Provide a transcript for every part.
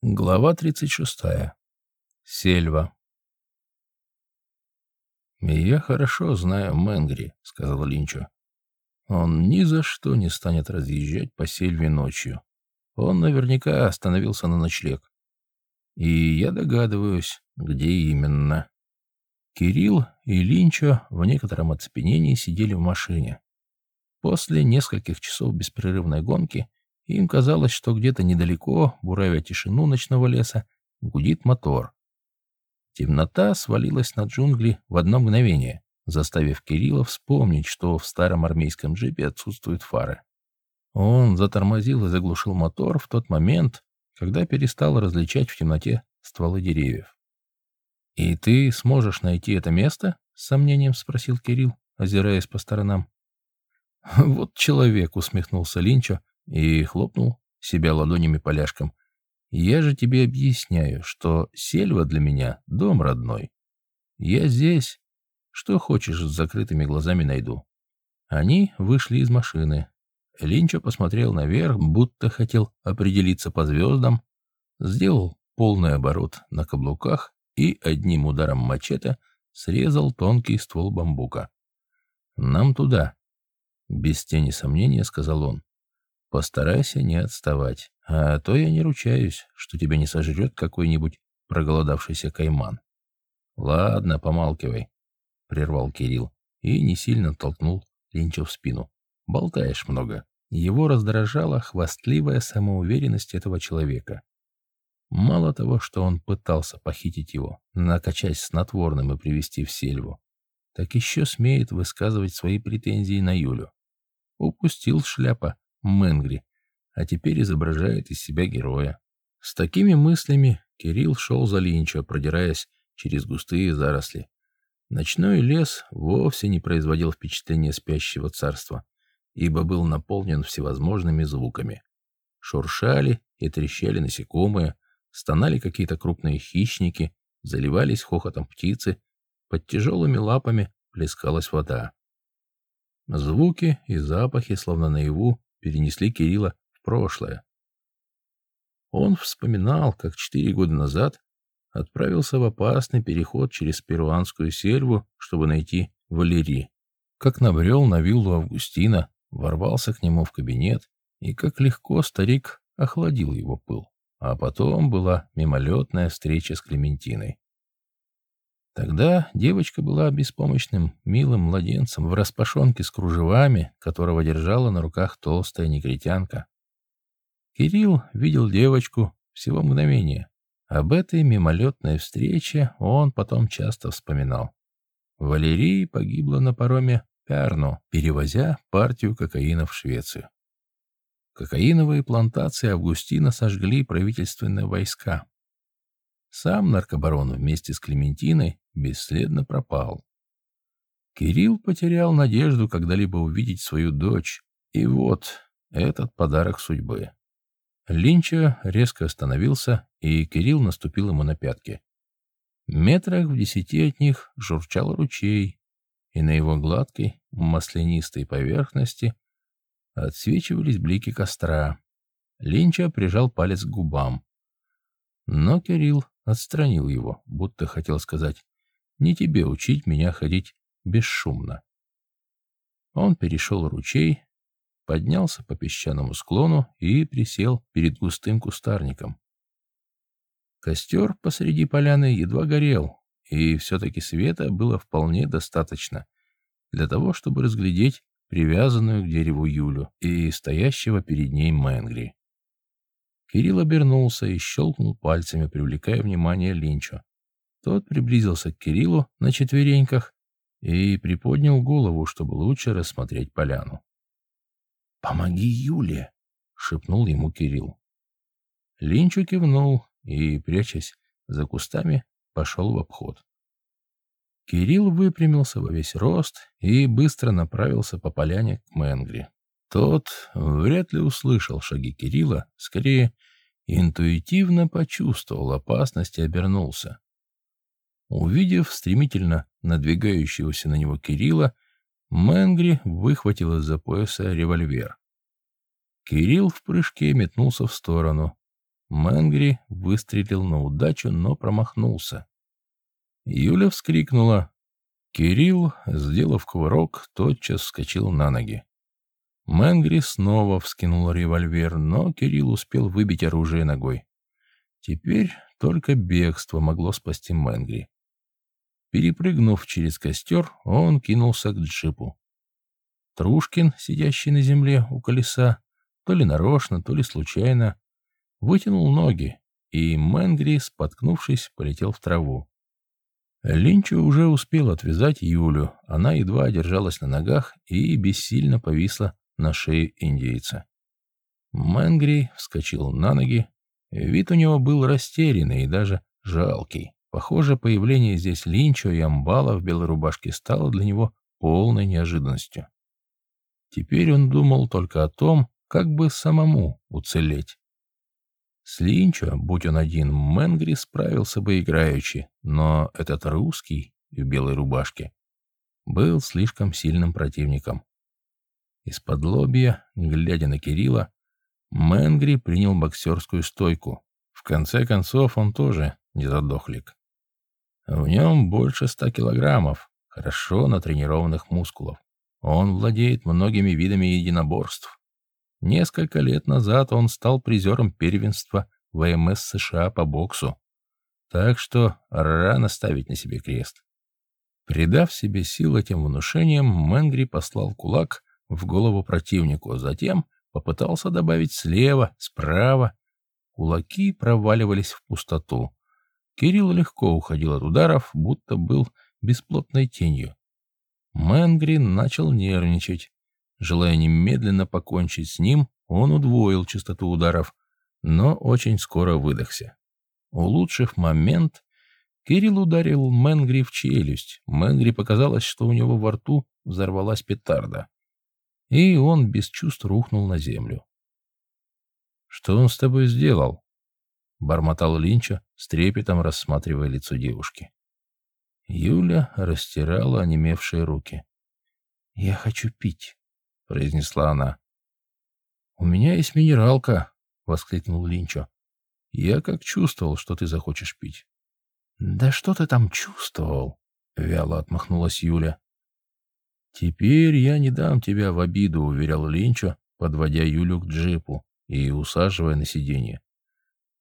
Глава 36. Сельва. «Я хорошо знаю Мэнгри», — сказал Линчо. «Он ни за что не станет разъезжать по сельве ночью. Он наверняка остановился на ночлег. И я догадываюсь, где именно». Кирилл и Линчо в некотором оцепенении сидели в машине. После нескольких часов беспрерывной гонки им казалось, что где-то недалеко, буравя тишину ночного леса, гудит мотор. Темнота свалилась на джунгли в одно мгновение, заставив Кирилла вспомнить, что в старом армейском джипе отсутствуют фары. Он затормозил и заглушил мотор в тот момент, когда перестал различать в темноте стволы деревьев. «И ты сможешь найти это место?» — с сомнением спросил Кирилл, озираясь по сторонам. «Вот человек», — усмехнулся Линчо, и хлопнул себя ладонями поляшком. «Я же тебе объясняю, что сельва для меня — дом родной. Я здесь. Что хочешь, с закрытыми глазами найду». Они вышли из машины. Линчо посмотрел наверх, будто хотел определиться по звездам, сделал полный оборот на каблуках и одним ударом мачете срезал тонкий ствол бамбука. «Нам туда», — без тени сомнения сказал он. Постарайся не отставать, а то я не ручаюсь, что тебя не сожрет какой-нибудь проголодавшийся кайман. Ладно, помалкивай, — прервал Кирилл и не сильно толкнул Линча в спину. Болтаешь много. Его раздражала хвастливая самоуверенность этого человека. Мало того, что он пытался похитить его, накачать снотворным и привести в сельву, так еще смеет высказывать свои претензии на Юлю. Упустил шляпа Мэнгри, а теперь изображает из себя героя. С такими мыслями Кирилл шел за Линчо, продираясь через густые заросли. Ночной лес вовсе не производил впечатления спящего царства, ибо был наполнен всевозможными звуками. Шуршали и трещали насекомые, стонали какие-то крупные хищники, заливались хохотом птицы, под тяжелыми лапами плескалась вода. Звуки и запахи, словно наяву, перенесли Кирилла в прошлое. Он вспоминал, как четыре года назад отправился в опасный переход через перуанскую сельву, чтобы найти Валерий. Как набрел на виллу Августина, ворвался к нему в кабинет, и как легко старик охладил его пыл. А потом была мимолетная встреча с Клементиной. Тогда девочка была беспомощным, милым младенцем в распашонке с кружевами, которого держала на руках толстая негритянка. Кирилл видел девочку всего мгновение. Об этой мимолетной встрече он потом часто вспоминал. Валерий погибла на пароме Пярну, перевозя партию кокаина в Швецию. Кокаиновые плантации Августина сожгли правительственные войска. Сам наркобарон вместе с Клементиной бесследно пропал. Кирилл потерял надежду когда-либо увидеть свою дочь, и вот этот подарок судьбы. Линча резко остановился, и Кирилл наступил ему на пятки. Метрах в десяти от них журчал ручей, и на его гладкой, маслянистой поверхности отсвечивались блики костра. Линча прижал палец к губам. Но Кирилл отстранил его, будто хотел сказать «Не тебе учить меня ходить бесшумно». Он перешел ручей, поднялся по песчаному склону и присел перед густым кустарником. Костер посреди поляны едва горел, и все-таки света было вполне достаточно для того, чтобы разглядеть привязанную к дереву Юлю и стоящего перед ней Мэнгри. Кирилл обернулся и щелкнул пальцами, привлекая внимание Линчо. Тот приблизился к Кириллу на четвереньках и приподнял голову, чтобы лучше рассмотреть поляну. «Помоги Юле!» — шепнул ему Кирилл. Линчо кивнул и, прячась за кустами, пошел в обход. Кирилл выпрямился во весь рост и быстро направился по поляне к Мэнгри. Тот вряд ли услышал шаги Кирилла, скорее интуитивно почувствовал опасность и обернулся. Увидев стремительно надвигающегося на него Кирилла, Мэнгри выхватил из-за пояса револьвер. Кирилл в прыжке метнулся в сторону. Мэнгри выстрелил на удачу, но промахнулся. Юля вскрикнула. Кирилл, сделав кувырок, тотчас вскочил на ноги. Мэнгри снова вскинул револьвер, но Кирилл успел выбить оружие ногой. Теперь только бегство могло спасти Мэнгри. Перепрыгнув через костер, он кинулся к джипу. Трушкин, сидящий на земле у колеса, то ли нарочно, то ли случайно, вытянул ноги, и Мэнгри, споткнувшись, полетел в траву. Линчу уже успел отвязать Юлю, она едва держалась на ногах и бессильно повисла на шее индейца. Мэнгри вскочил на ноги, вид у него был растерянный и даже жалкий. Похоже, появление здесь Линчо и Амбала в белой рубашке стало для него полной неожиданностью. Теперь он думал только о том, как бы самому уцелеть. С Линчо, будь он один, Мэнгри справился бы играючи, но этот русский в белой рубашке был слишком сильным противником. Из-под лобья, глядя на Кирилла, Мэнгри принял боксерскую стойку. В конце концов, он тоже не задохлик. В нем больше ста килограммов, хорошо натренированных мускулов. Он владеет многими видами единоборств. Несколько лет назад он стал призером первенства ВМС США по боксу. Так что рано ставить на себе крест. Придав себе сил этим внушением, Мэнгри послал кулак в голову противнику, затем попытался добавить слева, справа. Кулаки проваливались в пустоту. Кирилл легко уходил от ударов, будто был бесплотной тенью. Мэнгри начал нервничать. Желая немедленно покончить с ним, он удвоил частоту ударов, но очень скоро выдохся. Улучшив момент, Кирилл ударил Мэнгри в челюсть. Мэнгри показалось, что у него во рту взорвалась петарда. И он без чувств рухнул на землю. «Что он с тобой сделал?» — бормотал Линча, с трепетом рассматривая лицо девушки. Юля растирала онемевшие руки. «Я хочу пить», — произнесла она. «У меня есть минералка», — воскликнул Линчо. «Я как чувствовал, что ты захочешь пить». «Да что ты там чувствовал?» — вяло отмахнулась Юля. «Теперь я не дам тебя в обиду», — уверял Линчо, подводя Юлю к джипу и усаживая на сиденье.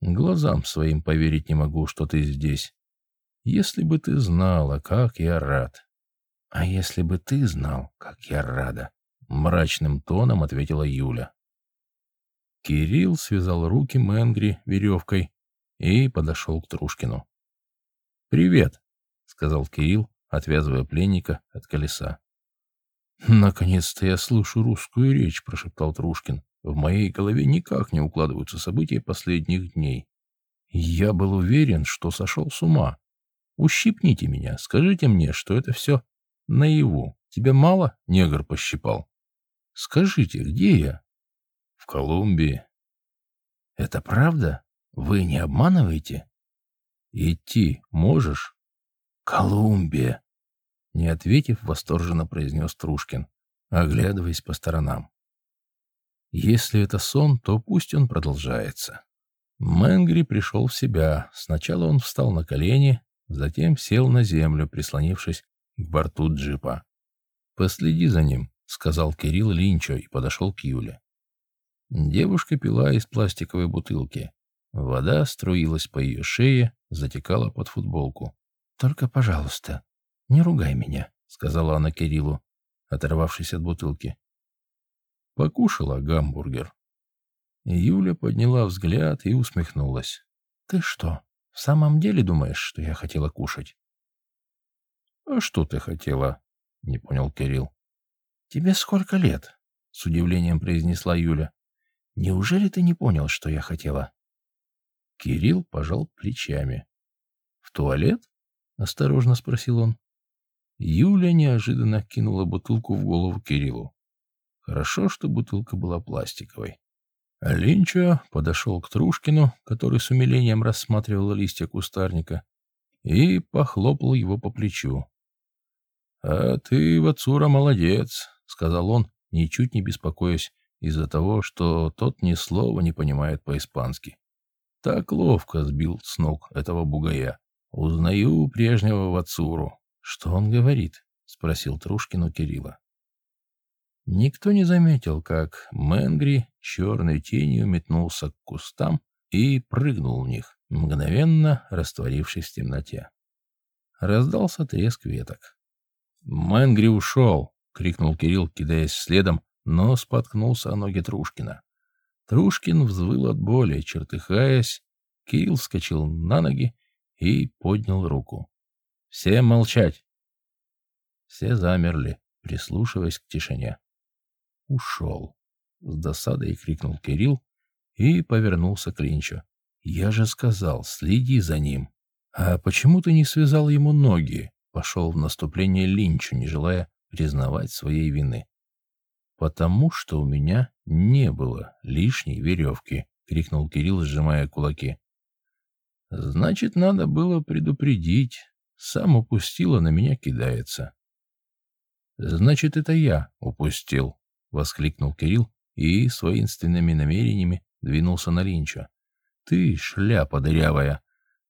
«Глазам своим поверить не могу, что ты здесь. Если бы ты знала, как я рад». «А если бы ты знал, как я рада», — мрачным тоном ответила Юля. Кирилл связал руки Мэнгри веревкой и подошел к Трушкину. «Привет», — сказал Кирилл, отвязывая пленника от колеса. «Наконец-то я слышу русскую речь», — прошептал Трушкин. «В моей голове никак не укладываются события последних дней. Я был уверен, что сошел с ума. Ущипните меня, скажите мне, что это все наяву. Тебя мало негр пощипал?» Скажите, где я? В Колумбии. Это правда? Вы не обманываете? Идти можешь? Колумбия. Не ответив, восторженно произнес Трушкин, оглядываясь по сторонам. Если это сон, то пусть он продолжается. Мэнгри пришел в себя. Сначала он встал на колени, затем сел на землю, прислонившись к борту джипа. «Последи за ним», — сказал Кирилл Линчо и подошел к Юле. Девушка пила из пластиковой бутылки. Вода струилась по ее шее, затекала под футболку. «Только, пожалуйста, не ругай меня», — сказала она Кириллу, оторвавшись от бутылки. Покушала гамбургер. Юля подняла взгляд и усмехнулась. «Ты что, в самом деле думаешь, что я хотела кушать?» «А что ты хотела?» — не понял Кирилл. «Тебе сколько лет?» — с удивлением произнесла Юля. «Неужели ты не понял, что я хотела?» Кирилл пожал плечами. «В туалет?» — осторожно спросил он. Юля неожиданно кинула бутылку в голову Кириллу. Хорошо, что бутылка была пластиковой. А Линчо подошел к Трушкину, который с умилением рассматривал листья кустарника, и похлопал его по плечу. «А ты, Вацура, молодец. — сказал он, ничуть не беспокоясь из-за того, что тот ни слова не понимает по-испански. Так ловко сбил с ног этого бугая. Узнаю прежнего Вацуру. Что он говорит? Спросил Трушкин у Кирилла. Никто не заметил, как Мэнгри черной тенью метнулся к кустам и прыгнул в них, мгновенно растворившись в темноте. Раздался треск веток. «Мэнгри ушел!» — крикнул Кирилл, кидаясь следом, но споткнулся о ноги Трушкина. Трушкин взвыл от боли, чертыхаясь. Кирилл вскочил на ноги и поднял руку. «Всем молчать!» Все замерли, прислушиваясь к тишине. «Ушел!» — с досадой крикнул Кирилл и повернулся к Линчу. «Я же сказал, следи за ним!» «А почему ты не связал ему ноги?» — пошел в наступление Линчу, не желая признавать своей вины. «Потому что у меня не было лишней веревки», — крикнул Кирилл, сжимая кулаки. «Значит, надо было предупредить. Сам упустил, а на меня кидается». «Значит, это я упустил», — воскликнул Кирилл и с воинственными намерениями двинулся на Линча. «Ты шляпа дырявая.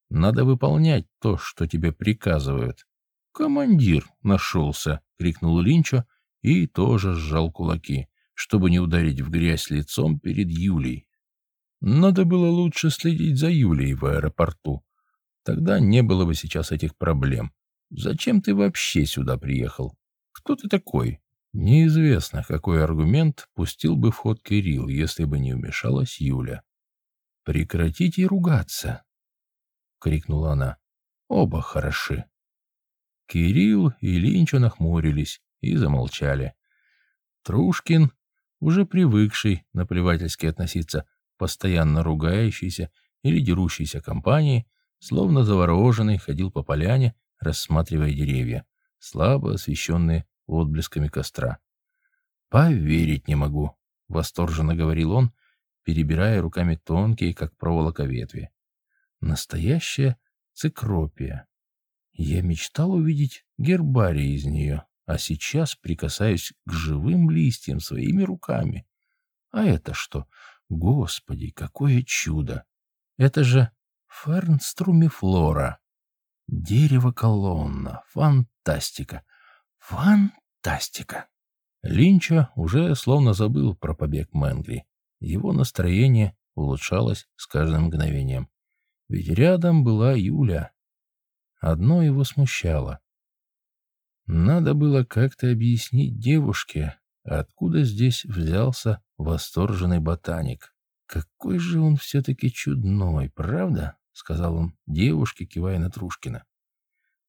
Надо выполнять то, что тебе приказывают». «Командир нашелся!» — крикнул Линчо и тоже сжал кулаки, чтобы не ударить в грязь лицом перед Юлей. Надо было лучше следить за Юлей в аэропорту. Тогда не было бы сейчас этих проблем. Зачем ты вообще сюда приехал? Кто ты такой? Неизвестно, какой аргумент пустил бы в ход Кирилл, если бы не вмешалась Юля. «Прекратите ругаться!» — крикнула она. «Оба хороши». Кирилл и Линчо нахмурились и замолчали. Трушкин, уже привыкший наплевательски относиться постоянно ругающейся или дерущейся компании, словно завороженный, ходил по поляне, рассматривая деревья, слабо освещенные отблесками костра. «Поверить не могу», — восторженно говорил он, перебирая руками тонкие, как проволока ветви. «Настоящая цикропия. Я мечтал увидеть гербарий из нее, а сейчас прикасаюсь к живым листьям своими руками. А это что? Господи, какое чудо! Это же фернструмифлора. Дерево-колонна. Фантастика! Фантастика! Линча уже словно забыл про побег Мэнгри. Его настроение улучшалось с каждым мгновением. Ведь рядом была Юля. Одно его смущало. Надо было как-то объяснить девушке, откуда здесь взялся восторженный ботаник. «Какой же он все-таки чудной, правда?» — сказал он девушке, кивая на Трушкина.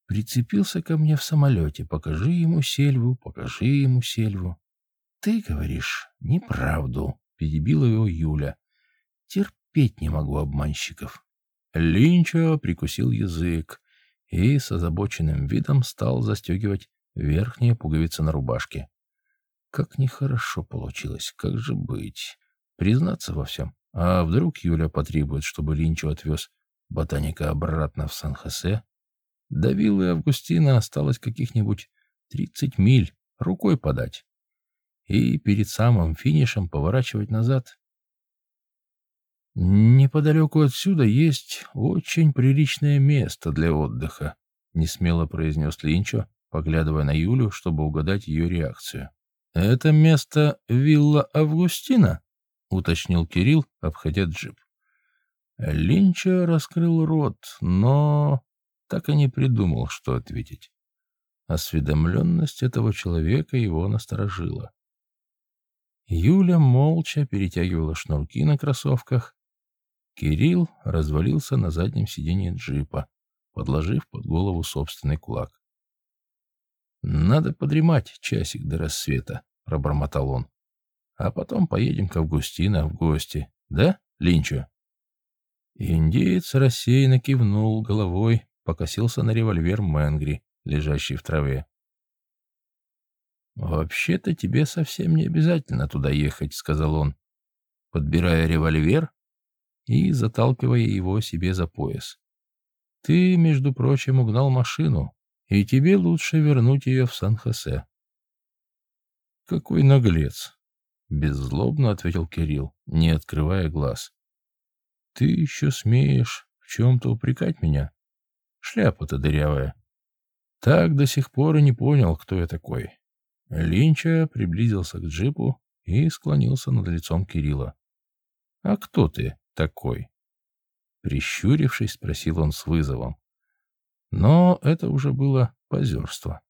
«Прицепился ко мне в самолете. Покажи ему сельву, покажи ему сельву». «Ты говоришь неправду», — перебила его Юля. «Терпеть не могу обманщиков». Линчо прикусил язык и с озабоченным видом стал застегивать верхние пуговицы на рубашке. Как нехорошо получилось, как же быть? Признаться во всем. А вдруг Юля потребует, чтобы Линчо отвез ботаника обратно в Сан-Хосе? До виллы Августина осталось каких-нибудь тридцать миль, рукой подать. И перед самым финишем поворачивать назад. «Неподалеку отсюда есть очень приличное место для отдыха», — несмело произнес Линчо, поглядывая на Юлю, чтобы угадать ее реакцию. «Это место вилла Августина?» — уточнил Кирилл, обходя джип. Линча раскрыл рот, но так и не придумал, что ответить. Осведомленность этого человека его насторожила. Юля молча перетягивала шнурки на кроссовках. Кирилл развалился на заднем сиденье джипа, подложив под голову собственный кулак. «Надо подремать часик до рассвета», — пробормотал он. «А потом поедем к Августина в гости, да, Линчо?» Индеец рассеянно кивнул головой, покосился на револьвер Мэнгри, лежащий в траве. «Вообще-то тебе совсем не обязательно туда ехать», — сказал он, подбирая револьвер и заталкивая его себе за пояс. «Ты, между прочим, угнал машину, и тебе лучше вернуть ее в Сан-Хосе. «Какой наглец!» — беззлобно ответил Кирилл, не открывая глаз. ты еще смеешь в чем-то упрекать меня? Шляпа-то дырявая. Так до сих пор и не понял, кто я такой. Линча приблизился к джипу и склонился над лицом Кирилла. «А кто ты такой?» Прищурившись, спросил он с вызовом. Но это уже было позерство.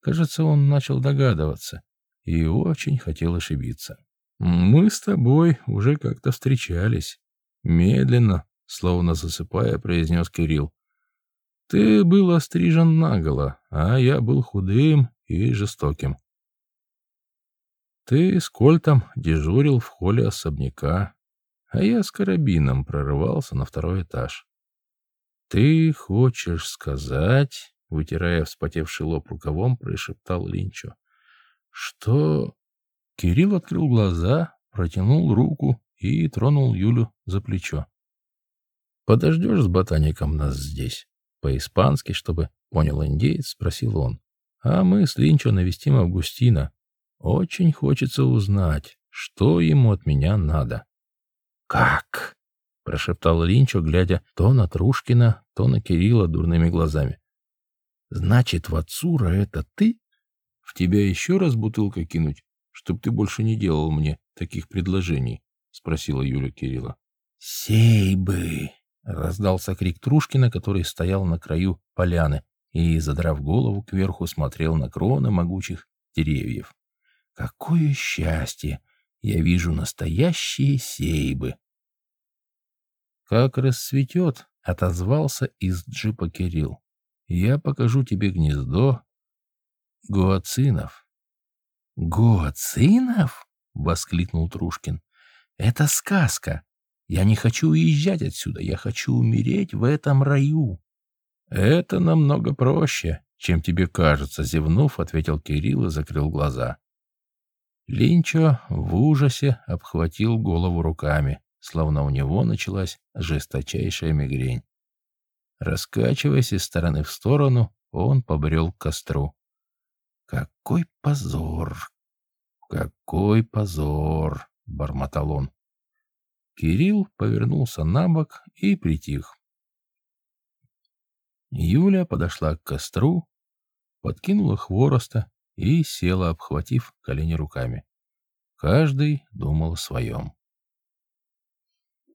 Кажется, он начал догадываться и очень хотел ошибиться. «Мы с тобой уже как-то встречались». Медленно, словно засыпая, произнес Кирилл. «Ты был острижен наголо, а я был худым и жестоким. Ты с кольтом дежурил в холле особняка, а я с карабином прорывался на второй этаж. Ты хочешь сказать, вытирая вспотевший лоб рукавом, прошептал Линчо, что... Кирилл открыл глаза, протянул руку и тронул Юлю за плечо. «Подождешь с ботаником нас здесь?» По-испански, чтобы понял индеец, спросил он. «А мы с Линчо навестим Августина. Очень хочется узнать, что ему от меня надо». «Как?» — прошептал Линчо, глядя то на Трушкина, то на Кирилла дурными глазами. «Значит, Вацура — это ты? В тебя еще раз бутылка кинуть, чтоб ты больше не делал мне таких предложений?» — спросила Юля Кирилла. «Сей бы!» — раздался крик Трушкина, который стоял на краю поляны и, задрав голову кверху, смотрел на кроны могучих деревьев. «Какое счастье! Я вижу настоящие сейбы!» «Как рассветет», — отозвался из джипа Кирилл. «Я покажу тебе гнездо гуацинов». «Гуацинов?» — воскликнул Трушкин. «Это сказка. Я не хочу уезжать отсюда. Я хочу умереть в этом раю». «Это намного проще, чем тебе кажется», — зевнув, ответил Кирилл и закрыл глаза. Линчо в ужасе обхватил голову руками словно у него началась жесточайшая мигрень. Раскачиваясь из стороны в сторону, он побрел к костру. «Какой позор! Какой позор!» — бормотал он. Кирилл повернулся на бок и притих. Юля подошла к костру, подкинула хвороста и села, обхватив колени руками. Каждый думал о своем.